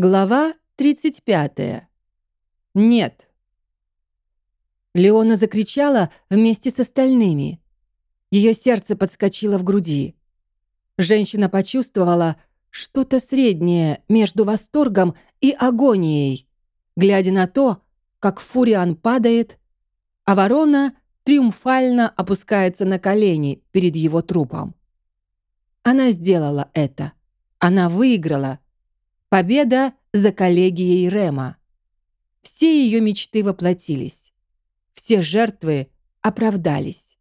Глава 35. Нет. Леона закричала вместе с остальными. Ее сердце подскочило в груди. Женщина почувствовала что-то среднее между восторгом и агонией, глядя на то, как Фуриан падает, а ворона триумфально опускается на колени перед его трупом. Она сделала это. Она выиграла. Победа за коллегией Рема. Все ее мечты воплотились. Все жертвы оправдались.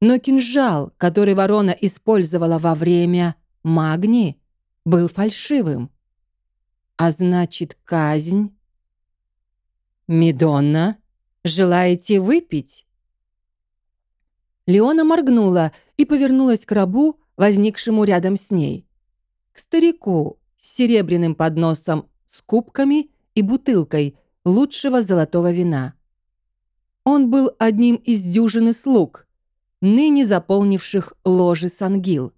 Но кинжал, который ворона использовала во время магни, был фальшивым. А значит, казнь... «Медонна, желаете выпить?» Леона моргнула и повернулась к рабу, возникшему рядом с ней. К старику с серебряным подносом с кубками и бутылкой лучшего золотого вина. Он был одним из дюжины слуг, ныне заполнивших ложи Сангил,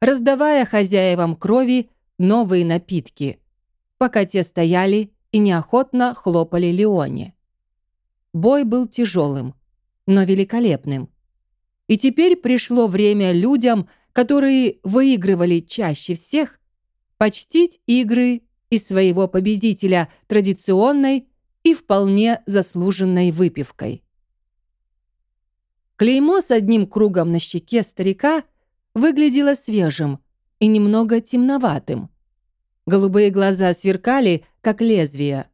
раздавая хозяевам крови новые напитки, пока те стояли и неохотно хлопали Леоне. Бой был тяжелым, но великолепным. И теперь пришло время людям, которые выигрывали чаще всех, почтить игры и своего победителя традиционной и вполне заслуженной выпивкой. Клеймо с одним кругом на щеке старика выглядело свежим и немного темноватым. Голубые глаза сверкали, как лезвия,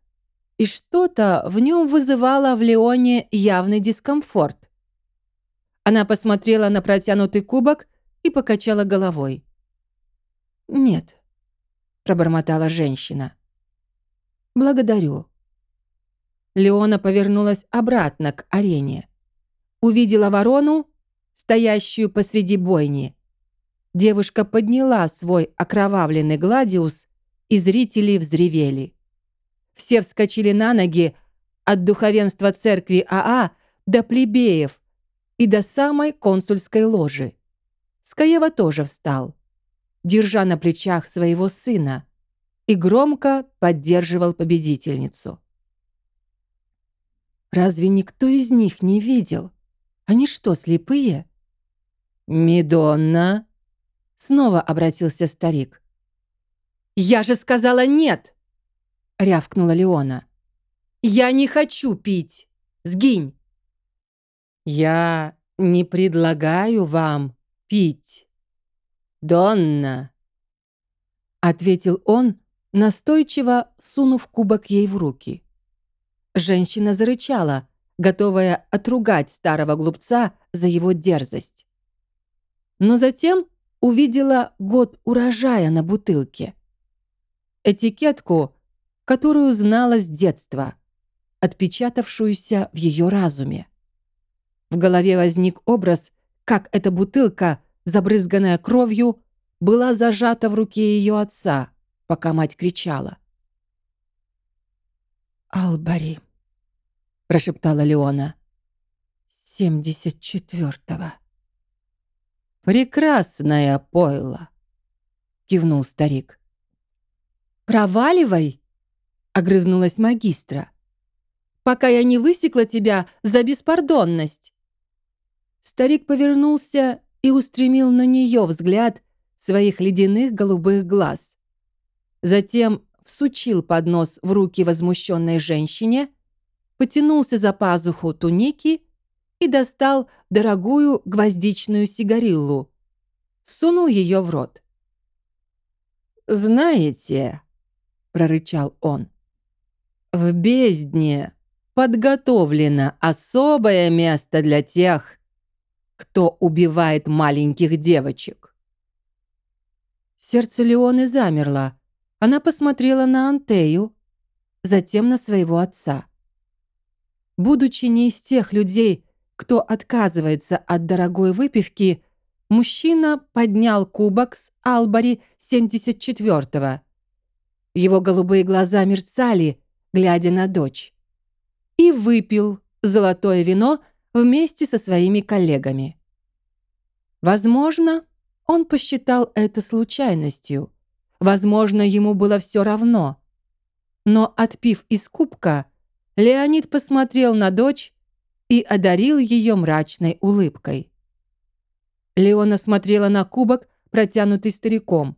и что-то в нем вызывало в Леоне явный дискомфорт. Она посмотрела на протянутый кубок и покачала головой. «Нет», — пробормотала женщина. «Благодарю». Леона повернулась обратно к арене. Увидела ворону, стоящую посреди бойни. Девушка подняла свой окровавленный гладиус, и зрители взревели. Все вскочили на ноги от духовенства церкви АА до плебеев и до самой консульской ложи. Скаева тоже встал, держа на плечах своего сына, и громко поддерживал победительницу. Разве никто из них не видел? Они что, слепые? «Медонна!» Снова обратился старик. «Я же сказала нет!» рявкнула Леона. «Я не хочу пить! Сгинь!» «Я не предлагаю вам пить, Донна!» Ответил он, настойчиво сунув кубок ей в руки. Женщина зарычала, готовая отругать старого глупца за его дерзость. Но затем увидела год урожая на бутылке. Этикетку, которую знала с детства, отпечатавшуюся в ее разуме. В голове возник образ, как эта бутылка, забрызганная кровью, была зажата в руке ее отца, пока мать кричала. «Албари», — прошептала Леона. «Семьдесят четвертого». «Прекрасная пойла», — кивнул старик. «Проваливай!» — огрызнулась магистра. «Пока я не высекла тебя за беспардонность!» Старик повернулся и устремил на нее взгляд своих ледяных голубых глаз. Затем всучил поднос в руки возмущенной женщине, потянулся за пазуху туники и достал дорогую гвоздичную сигариллу. Сунул ее в рот. «Знаете», — прорычал он, «в бездне подготовлено особое место для тех, кто убивает маленьких девочек». Сердце Леоны замерло. Она посмотрела на Антею, затем на своего отца. Будучи не из тех людей, кто отказывается от дорогой выпивки, мужчина поднял кубок с Албари 74-го. Его голубые глаза мерцали, глядя на дочь. И выпил золотое вино вместе со своими коллегами. Возможно, он посчитал это случайностью. Возможно, ему было все равно. Но, отпив из кубка, Леонид посмотрел на дочь и одарил ее мрачной улыбкой. Леона смотрела на кубок, протянутый стариком.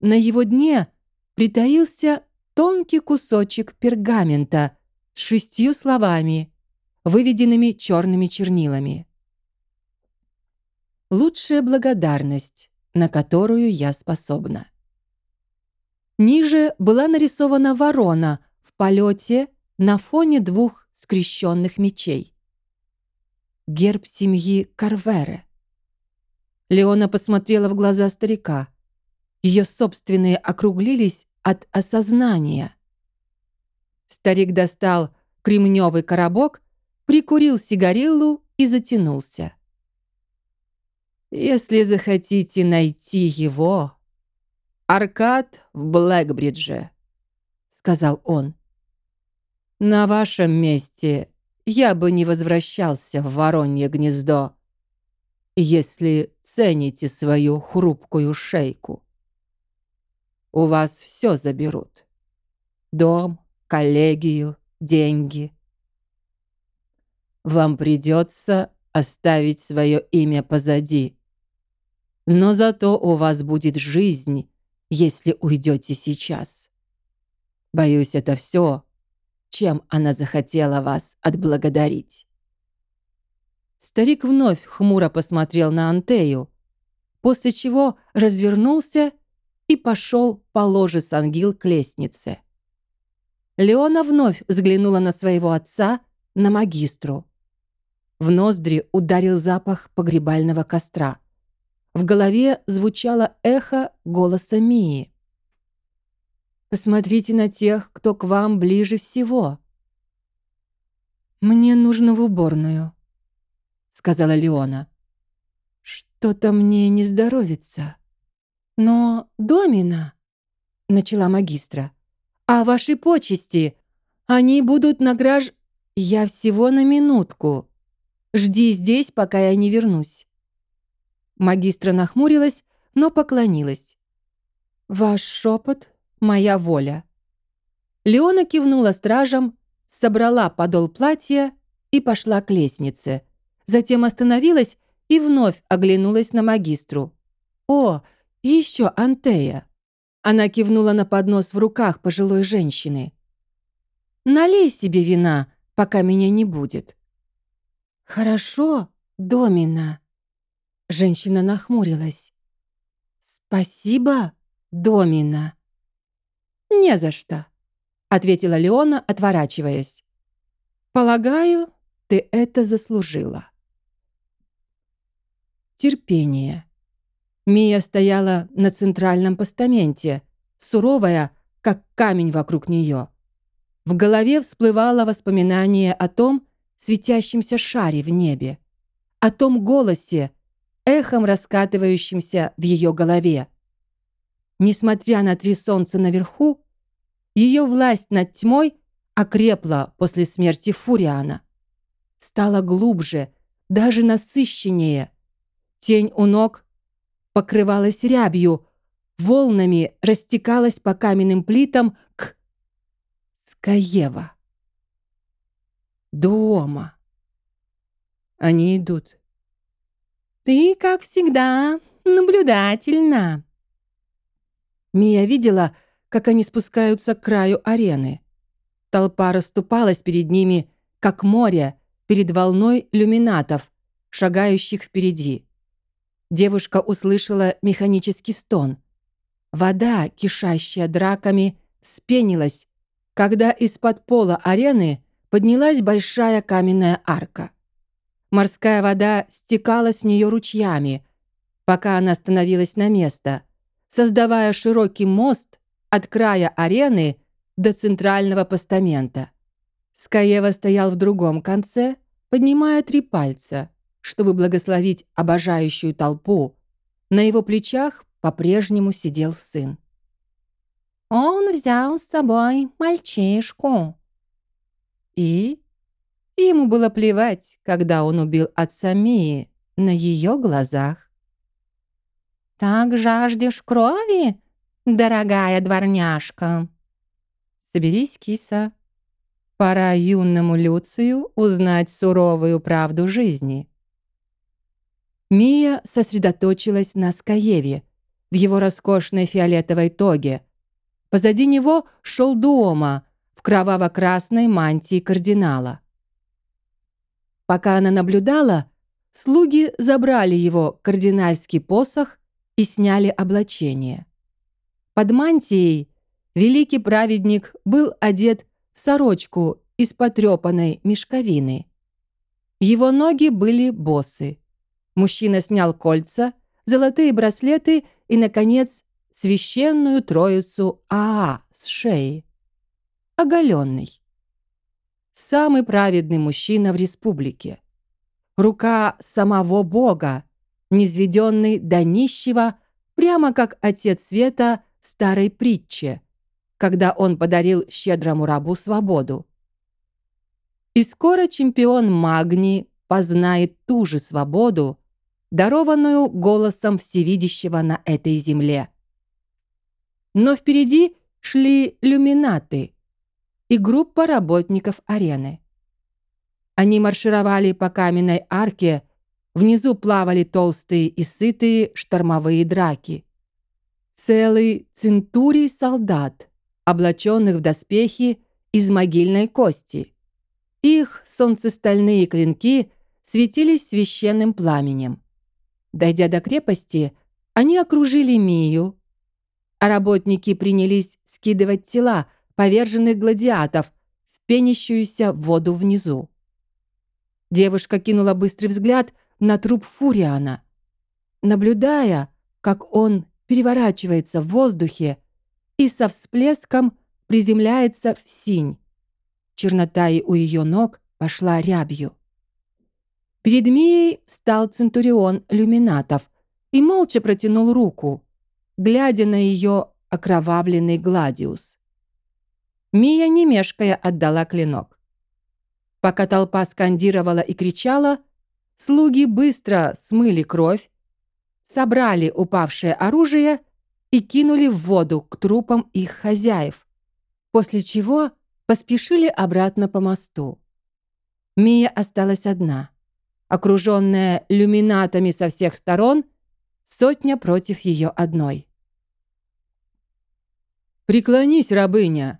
На его дне притаился тонкий кусочек пергамента с шестью словами, выведенными черными чернилами. «Лучшая благодарность, на которую я способна». Ниже была нарисована ворона в полете на фоне двух скрещенных мечей. Герб семьи Карвере. Леона посмотрела в глаза старика. Ее собственные округлились от осознания. Старик достал кремневый коробок, прикурил сигариллу и затянулся. «Если захотите найти его, Аркад в Блэкбридже», — сказал он. «На вашем месте я бы не возвращался в Воронье гнездо, если цените свою хрупкую шейку. У вас все заберут. Дом, коллегию, деньги. Вам придется оставить свое имя позади. Но зато у вас будет жизнь, если уйдете сейчас. Боюсь, это все, чем она захотела вас отблагодарить. Старик вновь хмуро посмотрел на Антею, после чего развернулся и пошел по ложе Сангил к лестнице. Леона вновь взглянула на своего отца, на магистру. В ноздри ударил запах погребального костра. В голове звучало эхо голоса Мии. «Посмотрите на тех, кто к вам ближе всего». «Мне нужно в уборную», — сказала Леона. «Что-то мне не здоровится». «Но, Домина», — начала магистра, «а ваши почести, они будут на граж...» «Я всего на минутку. Жди здесь, пока я не вернусь». Магистра нахмурилась, но поклонилась. «Ваш шепот — моя воля». Леона кивнула стражам, собрала подол платья и пошла к лестнице. Затем остановилась и вновь оглянулась на магистру. «О, еще Антея!» Она кивнула на поднос в руках пожилой женщины. «Налей себе вина, пока меня не будет». «Хорошо, Домина», Женщина нахмурилась. «Спасибо, Домина». «Не за что», — ответила Леона, отворачиваясь. «Полагаю, ты это заслужила». Терпение. Мия стояла на центральном постаменте, суровая, как камень вокруг нее. В голове всплывало воспоминание о том светящемся шаре в небе, о том голосе, эхом раскатывающимся в ее голове. Несмотря на три солнца наверху, ее власть над тьмой окрепла после смерти Фуриана. Стала глубже, даже насыщеннее. Тень у ног покрывалась рябью, волнами растекалась по каменным плитам к Скаева. Дома. Они идут. «Ты, как всегда, наблюдательна». Мия видела, как они спускаются к краю арены. Толпа расступалась перед ними, как море перед волной люминатов, шагающих впереди. Девушка услышала механический стон. Вода, кишащая драками, спенилась, когда из-под пола арены поднялась большая каменная арка. Морская вода стекала с нее ручьями, пока она становилась на место, создавая широкий мост от края арены до центрального постамента. Скаева стоял в другом конце, поднимая три пальца, чтобы благословить обожающую толпу. На его плечах по-прежнему сидел сын. «Он взял с собой мальчишку». «И?» ему было плевать, когда он убил отца Мии на ее глазах. «Так жаждешь крови, дорогая дворняжка». «Соберись, киса. Пора юному Люцию узнать суровую правду жизни». Мия сосредоточилась на Скаеве в его роскошной фиолетовой тоге. Позади него шел Дуома в кроваво-красной мантии кардинала. Пока она наблюдала, слуги забрали его кардинальский посох и сняли облачение. Под мантией великий праведник был одет в сорочку из потрепанной мешковины. Его ноги были босы. Мужчина снял кольца, золотые браслеты и, наконец, священную троицу Аа с шеи. Оголенный. Самый праведный мужчина в республике. Рука самого Бога, низведенный до нищего, прямо как отец света старой притче, когда он подарил щедрому рабу свободу. И скоро чемпион Магни познает ту же свободу, дарованную голосом всевидящего на этой земле. Но впереди шли люминаты и группа работников арены. Они маршировали по каменной арке, внизу плавали толстые и сытые штормовые драки. Целый центурий солдат, облаченных в доспехи из могильной кости. Их солнцестальные клинки светились священным пламенем. Дойдя до крепости, они окружили Мию, а работники принялись скидывать тела поверженных гладиатов в пенящуюся воду внизу. Девушка кинула быстрый взгляд на труп Фуриана, наблюдая, как он переворачивается в воздухе и со всплеском приземляется в синь. Чернота и у ее ног пошла рябью. Перед Мией стал Центурион Люминатов и молча протянул руку, глядя на ее окровавленный гладиус. Мия, не мешкая, отдала клинок. Пока толпа скандировала и кричала, слуги быстро смыли кровь, собрали упавшее оружие и кинули в воду к трупам их хозяев, после чего поспешили обратно по мосту. Мия осталась одна окруженная люминатами со всех сторон, сотня против ее одной. «Преклонись, рабыня!» —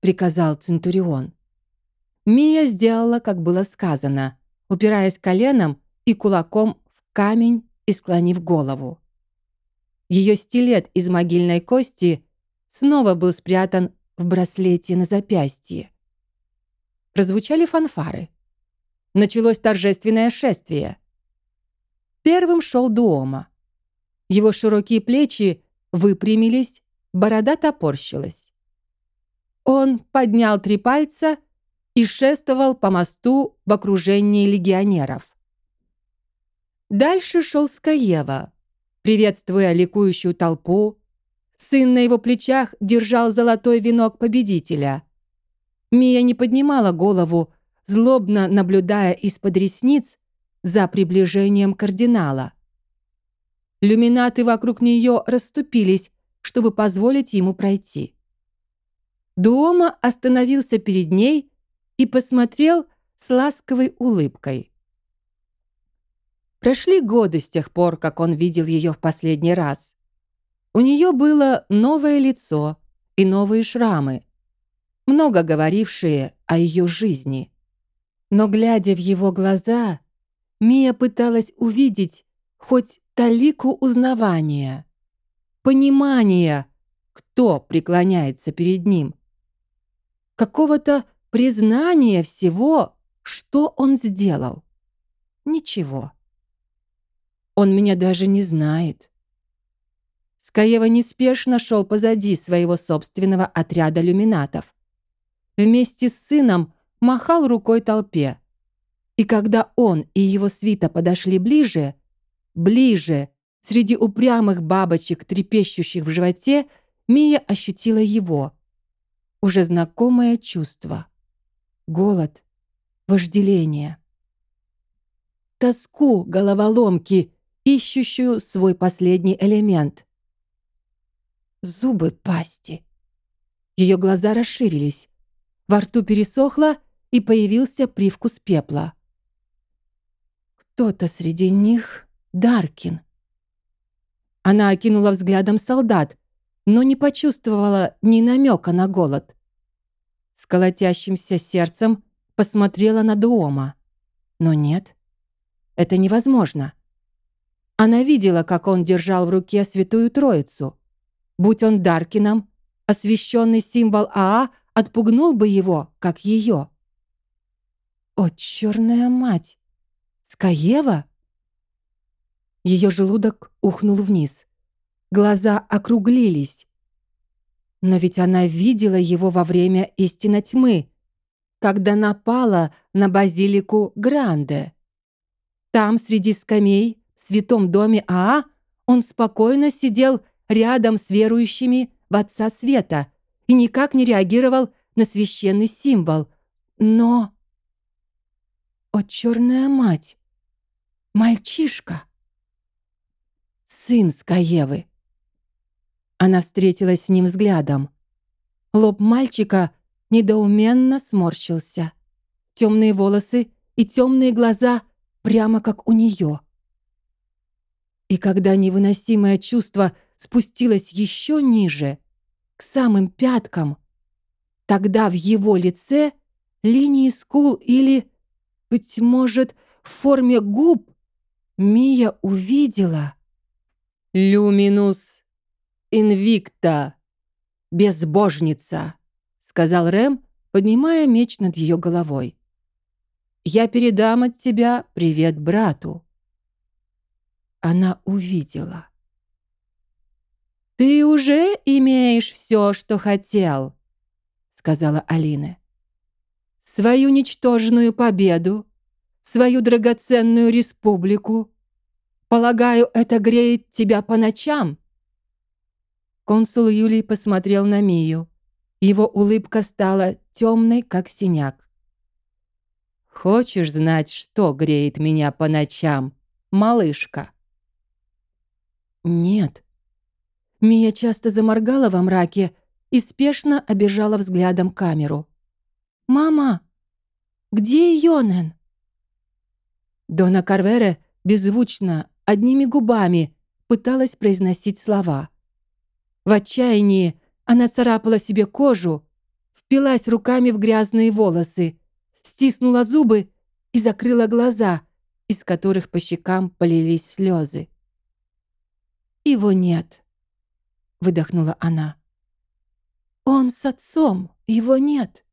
приказал Центурион. Мия сделала, как было сказано, упираясь коленом и кулаком в камень и склонив голову. Ее стилет из могильной кости снова был спрятан в браслете на запястье. Прозвучали фанфары началось торжественное шествие. Первым шел Дуома. Его широкие плечи выпрямились, борода топорщилась. Он поднял три пальца и шествовал по мосту в окружении легионеров. Дальше шел Скаева, приветствуя ликующую толпу. Сын на его плечах держал золотой венок победителя. Мия не поднимала голову, злобно наблюдая из-под ресниц за приближением кардинала. Люминаты вокруг нее расступились, чтобы позволить ему пройти. Дуома остановился перед ней и посмотрел с ласковой улыбкой. Прошли годы с тех пор, как он видел ее в последний раз. У нее было новое лицо и новые шрамы, много говорившие о ее жизни. Но, глядя в его глаза, Мия пыталась увидеть хоть талику узнавания, понимания, кто преклоняется перед ним, какого-то признания всего, что он сделал. Ничего. Он меня даже не знает. Скаева неспешно шел позади своего собственного отряда люминатов. Вместе с сыном махал рукой толпе. И когда он и его свита подошли ближе, ближе, среди упрямых бабочек, трепещущих в животе, Мия ощутила его. Уже знакомое чувство. Голод, вожделение. Тоску головоломки, ищущую свой последний элемент. зубы пасти. Ее глаза расширились. Во рту пересохло, и появился привкус пепла. Кто-то среди них — Даркин. Она окинула взглядом солдат, но не почувствовала ни намека на голод. С колотящимся сердцем посмотрела на Дуома. Но нет, это невозможно. Она видела, как он держал в руке Святую Троицу. Будь он Даркином, освященный символ Аа отпугнул бы его, как ее. О, черная мать! Скаева? Ее желудок ухнул вниз. Глаза округлились. Но ведь она видела его во время истины тьмы, когда напала на базилику Гранде. Там, среди скамей, в святом доме Аа, он спокойно сидел рядом с верующими в Отца Света и никак не реагировал на священный символ. Но... О, черная мать! Мальчишка! Сын Скаевы! Она встретилась с ним взглядом. Лоб мальчика недоуменно сморщился. Темные волосы и темные глаза прямо как у нее. И когда невыносимое чувство спустилось еще ниже, к самым пяткам, тогда в его лице линии скул или, быть может, в форме губ Мия увидела «Люминус инвикта, безбожница», сказал Рэм, поднимая меч над ее головой. «Я передам от тебя привет брату». Она увидела. «Ты уже имеешь все, что хотел», — сказала Алина. «Свою ничтожную победу, свою драгоценную республику. Полагаю, это греет тебя по ночам?» Консул Юлий посмотрел на Мию. Его улыбка стала темной, как синяк. «Хочешь знать, что греет меня по ночам, малышка?» «Нет», Мия часто заморгала во мраке и спешно обежала взглядом камеру. «Мама, где Йонен?» Дона Карвере беззвучно, одними губами пыталась произносить слова. В отчаянии она царапала себе кожу, впилась руками в грязные волосы, стиснула зубы и закрыла глаза, из которых по щекам полились слезы. Его нет выдохнула она. Он с отцом, его нет.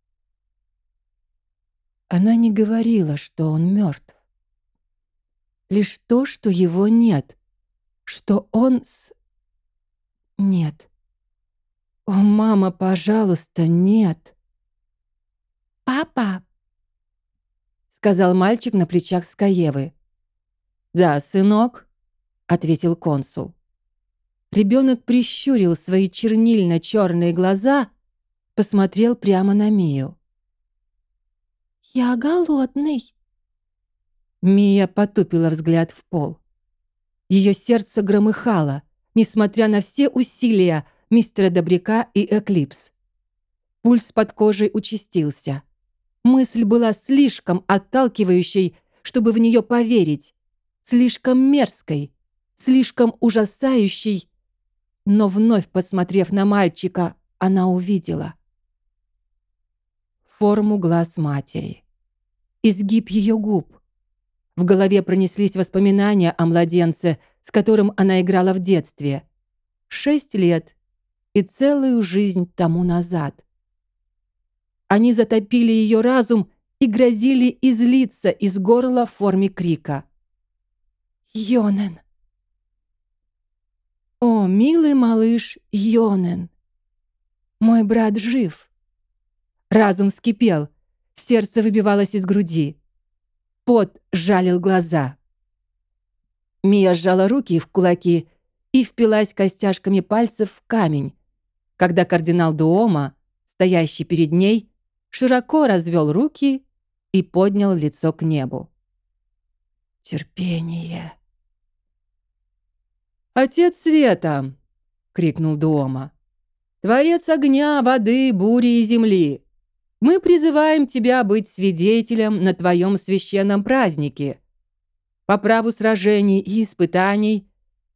Она не говорила, что он мертв. Лишь то, что его нет, что он с... Нет. О, мама, пожалуйста, нет. «Папа!» — сказал мальчик на плечах Скаевы. «Да, сынок», — ответил консул. Ребенок прищурил свои чернильно-черные глаза, посмотрел прямо на Мию. «Я голодный». Мия потупила взгляд в пол. Ее сердце громыхало, несмотря на все усилия мистера Добряка и Эклипс. Пульс под кожей участился. Мысль была слишком отталкивающей, чтобы в нее поверить, слишком мерзкой, слишком ужасающей, но вновь посмотрев на мальчика, она увидела форму глаз матери, изгиб ее губ. В голове пронеслись воспоминания о младенце, с которым она играла в детстве. Шесть лет и целую жизнь тому назад. Они затопили ее разум и грозили излиться из горла в форме крика. «Йонен!» «О, милый малыш Йонен! Мой брат жив!» Разум вскипел, сердце выбивалось из груди. Пот жалил глаза. Мия сжала руки в кулаки и впилась костяшками пальцев в камень, когда кардинал Дуома, стоящий перед ней, широко развел руки и поднял лицо к небу. «Терпение!» «Отец Света!» — крикнул Дуома. Творец огня, воды, бури и земли, мы призываем тебя быть свидетелем на твоем священном празднике. По праву сражений и испытаний,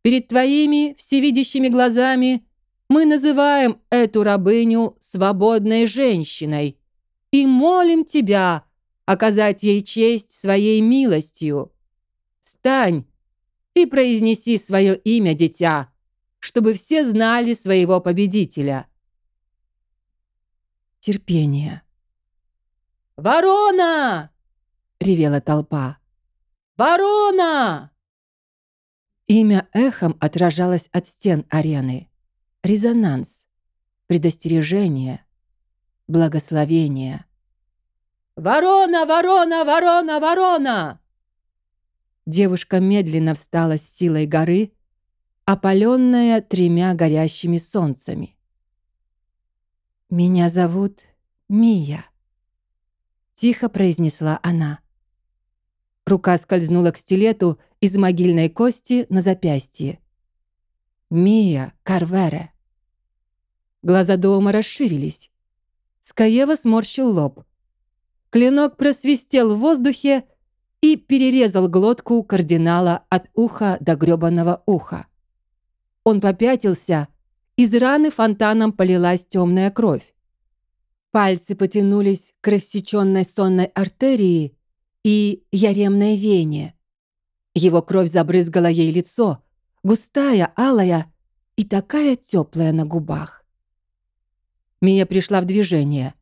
перед твоими всевидящими глазами мы называем эту рабыню свободной женщиной и молим тебя оказать ей честь своей милостью. Стань и произнеси свое имя, дитя, чтобы все знали своего победителя. Терпение. «Ворона!» — ревела толпа. «Ворона!» Имя эхом отражалось от стен арены. Резонанс, предостережение, благословение. «Ворона, ворона, ворона, ворона!» Девушка медленно встала с силой горы, опаленная тремя горящими солнцами. «Меня зовут Мия», Тихо произнесла она. Рука скользнула к стилету из могильной кости на запястье. «Мия Карвере». Глаза дома расширились. Скаева сморщил лоб. Клинок просвистел в воздухе и перерезал глотку кардинала от уха до грёбаного уха. Он попятился, из раны фонтаном полилась темная кровь. Пальцы потянулись к рассеченной сонной артерии и яремной вене. Его кровь забрызгала ей лицо, густая, алая и такая теплая на губах. Мия пришла в движение.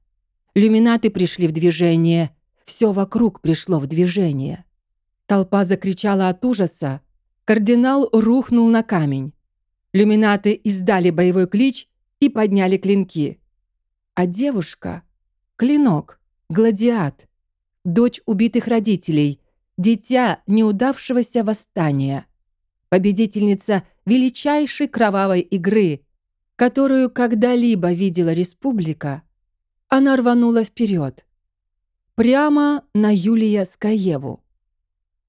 Люминаты пришли в движение. Все вокруг пришло в движение. Толпа закричала от ужаса. Кардинал рухнул на камень. Люминаты издали боевой клич и подняли клинки а девушка — клинок, гладиат, дочь убитых родителей, дитя неудавшегося восстания, победительница величайшей кровавой игры, которую когда-либо видела республика, она рванула вперед, прямо на Юлия Скаеву.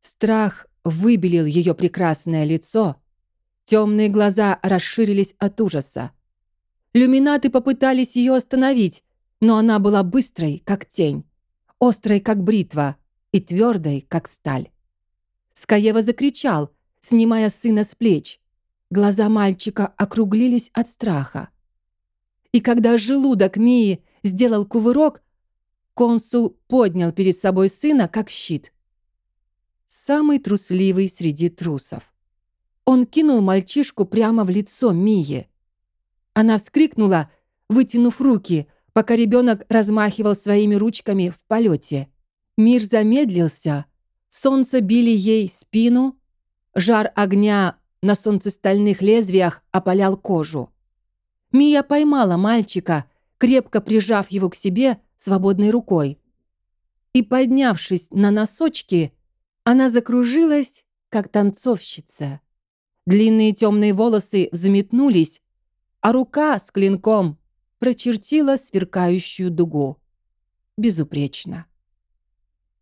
Страх выбелил ее прекрасное лицо, темные глаза расширились от ужаса. Люминаты попытались ее остановить, но она была быстрой, как тень, острой, как бритва, и твердой, как сталь. Скаева закричал, снимая сына с плеч. Глаза мальчика округлились от страха. И когда желудок Мии сделал кувырок, консул поднял перед собой сына, как щит. Самый трусливый среди трусов. Он кинул мальчишку прямо в лицо Мии. Она вскрикнула, вытянув руки, пока ребенок размахивал своими ручками в полете. Мир замедлился, солнце били ей спину, жар огня на солнцестальных лезвиях опалял кожу. Мия поймала мальчика, крепко прижав его к себе свободной рукой. И, поднявшись на носочки, она закружилась, как танцовщица. Длинные темные волосы взметнулись, а рука с клинком прочертила сверкающую дугу. Безупречно.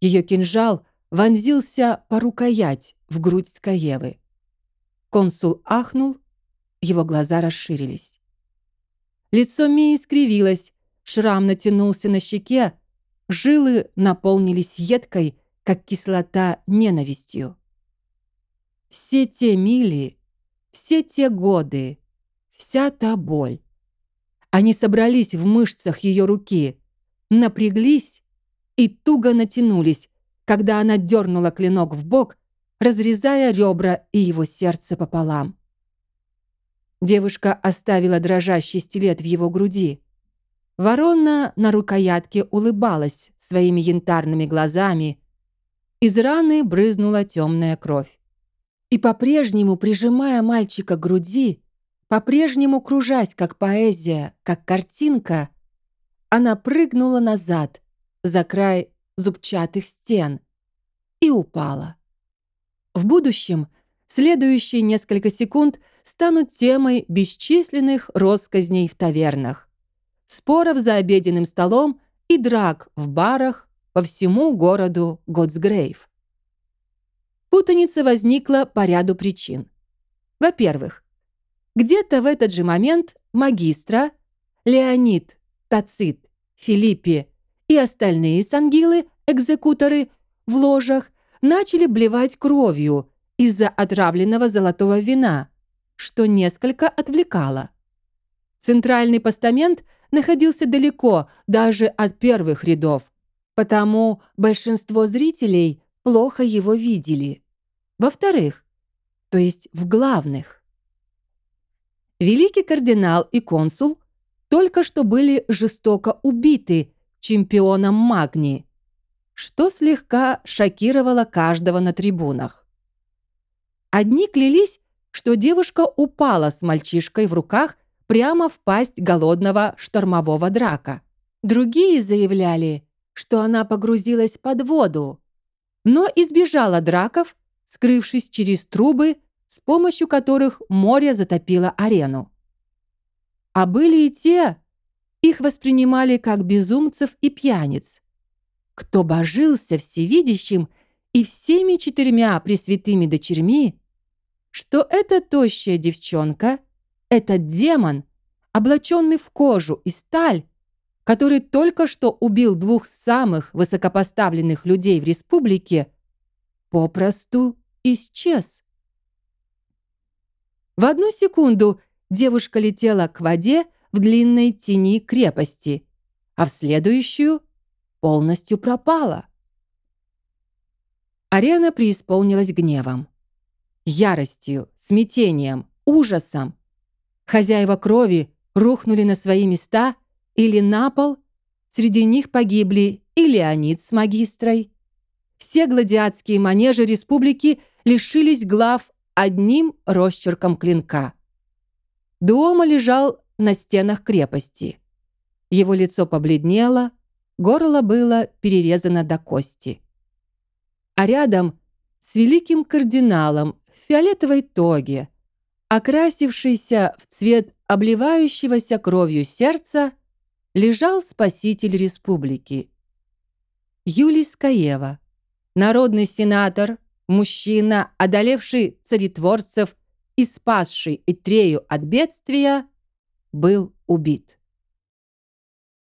Ее кинжал вонзился по рукоять в грудь Скаевы. Консул ахнул, его глаза расширились. Лицо Мии скривилось, шрам натянулся на щеке, жилы наполнились едкой, как кислота, ненавистью. Все те мили, все те годы, вся та боль. Они собрались в мышцах ее руки, напряглись и туго натянулись, когда она дернула клинок в бок, разрезая ребра и его сердце пополам. Девушка оставила дрожащий стилет в его груди. Ворона на рукоятке улыбалась своими янтарными глазами. Из раны брызнула темная кровь. И по-прежнему, прижимая мальчика к груди, по-прежнему кружась, как поэзия, как картинка, она прыгнула назад, за край зубчатых стен, и упала. В будущем следующие несколько секунд станут темой бесчисленных россказней в тавернах, споров за обеденным столом и драк в барах по всему городу Готсгрейв. Путаница возникла по ряду причин. Во-первых, где-то в этот же момент магистра, Леонид, Тацит, Филиппе и остальные сангилы, экзекуторы, в ложах начали блевать кровью из-за отравленного золотого вина, что несколько отвлекало. Центральный постамент находился далеко даже от первых рядов, потому большинство зрителей плохо его видели. Во-вторых, то есть в главных. Великий кардинал и консул только что были жестоко убиты чемпионом Магни, что слегка шокировало каждого на трибунах. Одни клялись, что девушка упала с мальчишкой в руках прямо в пасть голодного штормового драка. Другие заявляли, что она погрузилась под воду, но избежала драков, скрывшись через трубы, с помощью которых море затопило арену. А были и те, их воспринимали как безумцев и пьяниц, кто божился всевидящим и всеми четырьмя пресвятыми дочерьми, что эта тощая девчонка, этот демон, облаченный в кожу и сталь, который только что убил двух самых высокопоставленных людей в республике, попросту исчез. В одну секунду девушка летела к воде в длинной тени крепости, а в следующую полностью пропала. Арена преисполнилась гневом, яростью, смятением, ужасом. Хозяева крови рухнули на свои места или на пол, среди них погибли и Леонид с магистрой. Все гладиатские манежи республики лишились глав одним росчерком клинка. Дуома лежал на стенах крепости. Его лицо побледнело, горло было перерезано до кости. А рядом с великим кардиналом в фиолетовой тоге, окрасившийся в цвет обливающегося кровью сердца, лежал спаситель республики. Юлий Скаева, народный сенатор, мужчина, одолевший царетворцев и спасший Итрею от бедствия, был убит.